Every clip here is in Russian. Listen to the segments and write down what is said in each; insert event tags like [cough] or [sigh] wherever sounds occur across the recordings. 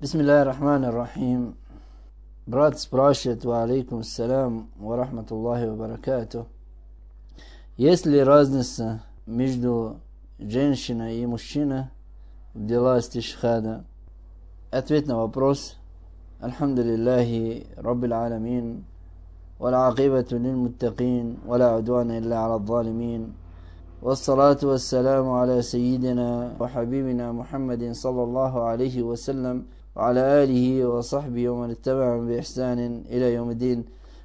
Бисмилlah рахман рахим. Брат спрашивает, ва алейкум ассалям, ва рахматуллахи ва баракату. Есть ли разница между женщиной и мужчиной в дела стишхада? Ответ на вопрос. Альхамдулиллахи Раббил Аламин. والعاقبة للمتقين ولا عدوان إلا على الظالمين والصلاة والسلام على سيدنا وحبيبنا محمد صلى الله عليه وسلم وعلى آله وصحبه ومن اتبعهم بإحسان إلى يوم الدين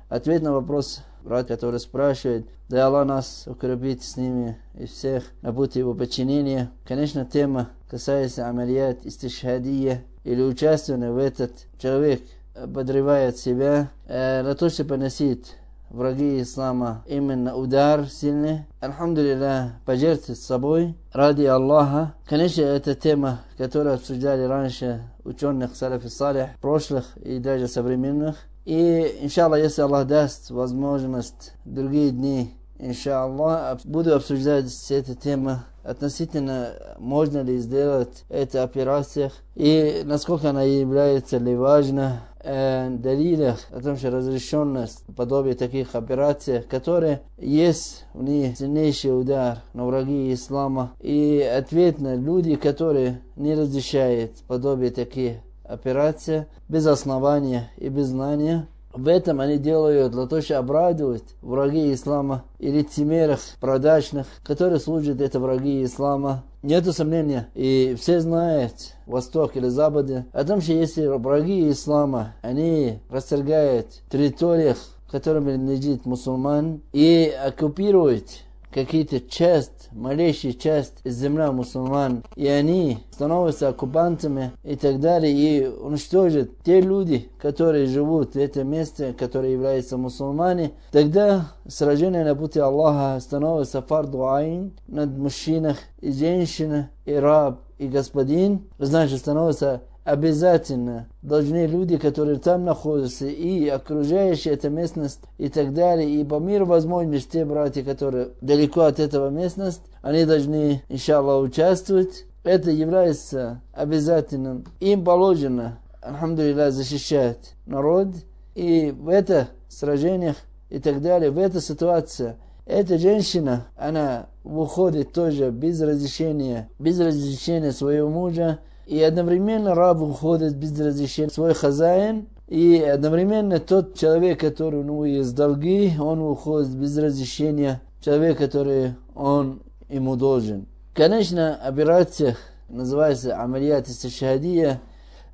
Ответ на вопрос, брат, который спрашивает, да Аллах нас укрепит с ними и всех на пути его подчинения. Конечно, тема касается амалият истишхадия или участвования в этот человек подрывает себя э, на то, чтобы поносить враги ислама именно удар сильный. Альхамдулилlah, пожертвовать собой ради Аллаха. Конечно, это тема, которую обсуждали раньше ученых салаф и салих, прошлых и даже современных. И, иншаллах, если Аллах даст возможность другие дни, иншаллах, буду обсуждать эту тему относительно можно ли сделать эту операцию и насколько она является ли важна далилах о том, что разрешенность подобие таких операций, которые есть в них сильнейший удар на враги ислама и ответ на люди, которые не разрешают подобие таких операций без основания и без знания. В этом они делают чтобы обрадовать враги ислама или тимерах продажных, которые служат это враги ислама. Нету сомнения, и все знают, Восток или Западе, о том, что если враги ислама, они рассергают территориях, которым принадлежит мусульман, и оккупируют какие-то часть, малейшая часть из земли мусульман, и они становятся оккупантами и так далее, и уничтожат те люди, которые живут в этом месте, которые являются мусульмане, тогда сражение на пути Аллаха становится фарду айн над мужчинах и женщинах, и раб, и господин, значит, становится обязательно должны люди, которые там находятся, и окружающая эта местность, и так далее, и по мере возможности те братья, которые далеко от этого местности, они должны, иншаллах, участвовать. Это является обязательным. Им положено, алхамдулилlah, защищать народ. И в это сражениях и так далее, в этой ситуации, эта женщина, она выходит тоже без разрешения, без разрешения своего мужа, и одновременно раб уходит без разрешения свой хозяин, и одновременно тот человек, который у него есть долги, он уходит без разрешения человека, который он ему должен. Конечно, операция называется амалият истишхадия.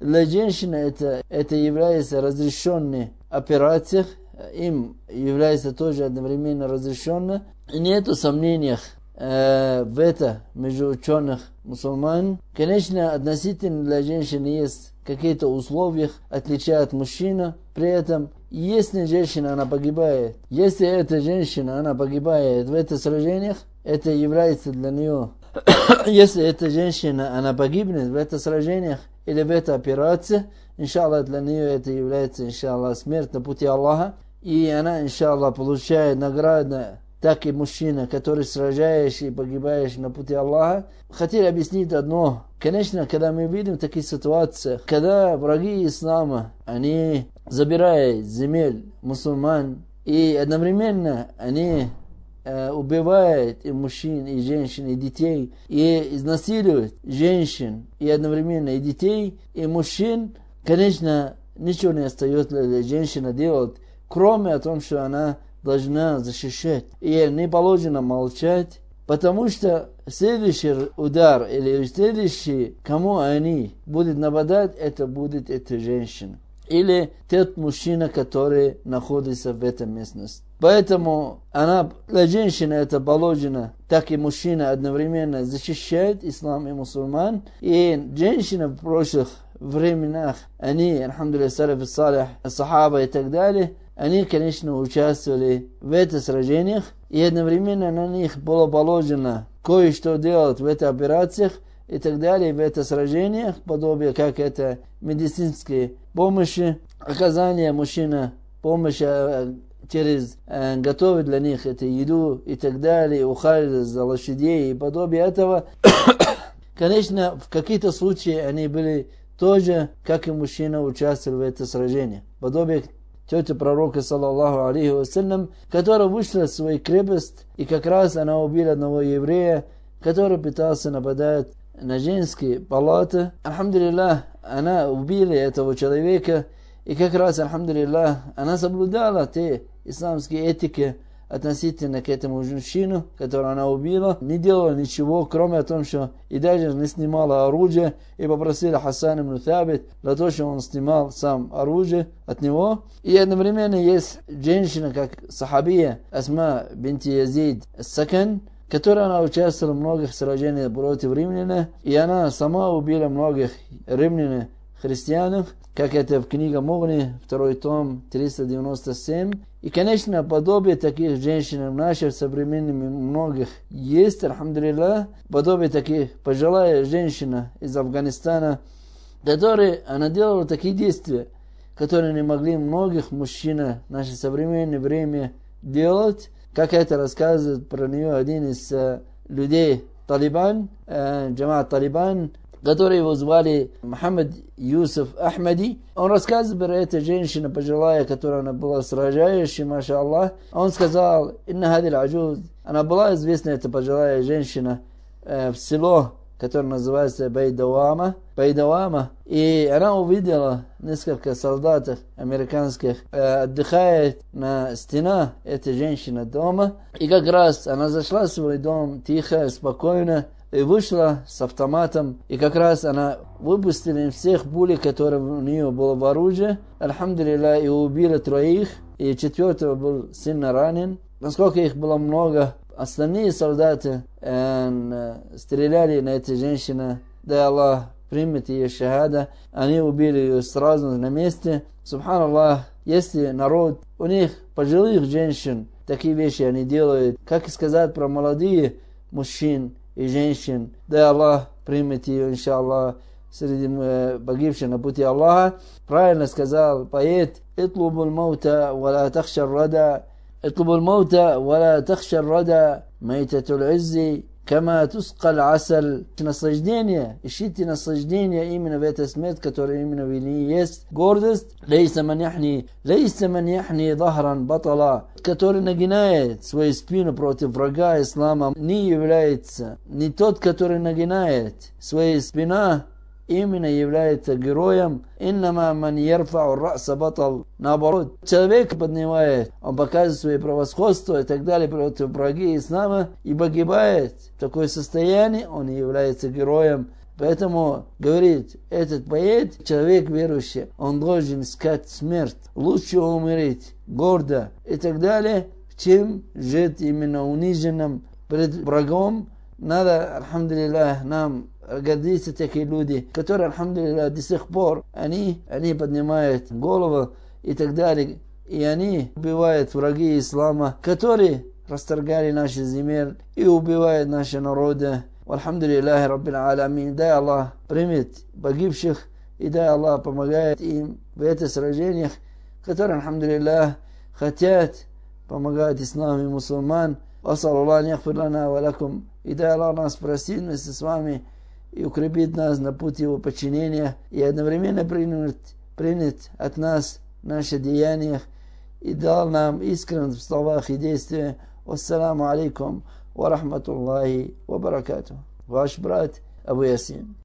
Для женщины это, это является разрешенной операцией, им является тоже одновременно разрешенно. Нету сомнений э, в это между ученых мусульман. Конечно, относительно для женщины есть какие-то условия, отличия от мужчины. При этом, если женщина, она погибает, если эта женщина, она погибает в этих сражениях, это является для нее, [coughs] если эта женщина, она погибнет в этих сражениях или в этой операции, иншаллах, для нее это является, иншаллах, смерть на пути Аллаха, и она, иншаллах, получает награду так и мужчина, который сражаешь и погибаешь на пути Аллаха. Хотели объяснить одно. Конечно, когда мы видим такие ситуации, когда враги ислама, они забирают земель мусульман, и одновременно они э, убивают и мужчин, и женщин, и детей, и изнасиливают женщин, и одновременно и детей, и мужчин, конечно, ничего не остается для женщины делать, кроме о том, что она должна защищать. И не положено молчать, потому что следующий удар или следующий, кому они будут нападать, это будет эта женщина. Или тот мужчина, который находится в этом местности. Поэтому она, для женщины это положено, так и мужчина одновременно защищает ислам и мусульман. И женщина в прошлых временах, они, алхамдулилlah, салаф салих, сахаба и так далее, они, конечно, участвовали в этих сражениях, и одновременно на них было положено кое-что делать в этих операциях и так далее, в этих сражениях, подобие как это медицинские помощи, оказание мужчина помощи э, через э, готовить для них эту еду и так далее, ухаживать за лошадей и подобие этого. [coughs] Конечно, в какие-то случаи они были тоже, как и мужчина, участвовали в это сражении. Подобие тети пророка, саллаллаху алейхи вассалям, которая вышла в свою крепость, и как раз она убила одного еврея, который пытался нападать на женские палаты. Алхамдулиллах, она убила этого человека, и как раз, алхамдулиллах, она соблюдала те исламские этики, относительно к этому мужчину, которого она убила, не делала ничего, кроме того, что и даже не снимала оружие, и попросила Хасан ибн Табит для того, что он снимал сам оружие от него. И одновременно есть женщина, как сахабия Асма бинти Язид Сакан, которая она участвовала в многих сражениях против римлян, и она сама убила многих римлян христианов, как это в книге Мугни, второй том, 397. И, конечно, подобие таких женщин в наших современных многих есть, алхамдулилlah, подобие таких пожилая женщина из Афганистана, которые, она делала такие действия, которые не могли многих мужчин в наше современное время делать, как это рассказывает про нее один из э, людей Талибан, э, Джамат Талибан, который его звали Мухаммад Юсуф Ахмади. Он рассказывает про эту женщину пожилая, которая она была сражающей, маша Аллах. Он сказал, «Инна хадил аджуз». Она была известна, эта пожилая женщина, э, в село, которое называется Байдавама. Байдавама. И она увидела несколько солдатов американских, э, отдыхает на стена эта женщина дома. И как раз она зашла в свой дом тихо, спокойно, и вышла с автоматом, и как раз она выпустила всех пулей, которые у нее было в оружии, альхамдулилля, и убила троих, и четвертого был сильно ранен. Насколько их было много, остальные солдаты э, стреляли на эту женщину, да Аллах примет ее шахада, они убили ее сразу на месте. Субханаллах, если народ, у них пожилых женщин, такие вещи они делают, как и сказать про молодые мужчин, и женщин. Дай Аллах примет ее, иншаллах, среди погибших на пути Аллаха. Правильно сказал поэт «Итлубу маута вала тахшар рада». «Итлубу маута вала тахшар рада». «Майтатул иззи Кама тускаль асаль. Наслаждение. Ищите наслаждение именно в этой смерти, которая именно в есть. Гордость. Лейса маньяхни. Лейса маньяхни дахран батала. Который нагинает свою спину против врага ислама. Не является. Не тот, который нагинает свою спину именно является героем. Иннама ман ярфау раса батал. Наоборот, человек поднимает, он показывает свое превосходство и так далее против враги ислама и погибает. В такое состояние он является героем. Поэтому, говорит этот поэт, человек верующий, он должен искать смерть. Лучше умереть гордо и так далее, чем жить именно униженным перед врагом. Надо, алхамдулиллах, нам гордиться такие люди, которые, алхамдулилля, до сих пор, они, они поднимают голову и так далее. И они убивают враги ислама, которые расторгали наши земель и убивают наши народы. Алхамдулиллахи Раббил Аламин. Дай Аллах примет погибших и дай Аллах помогает им в этих сражениях, которые, алхамдулиллах, хотят помогать исламу и мусульман. وصلى الله أن يغفر لنا ولكم и дай Аллах нас простит вместе с вами и укрепит нас на пути его подчинения, и одновременно принят, принят от нас наши деяния и дал нам искренность в словах и действиях. Ассаламу алейкум ва рахматуллахи ва баракату. Ваш брат Абу Ясин.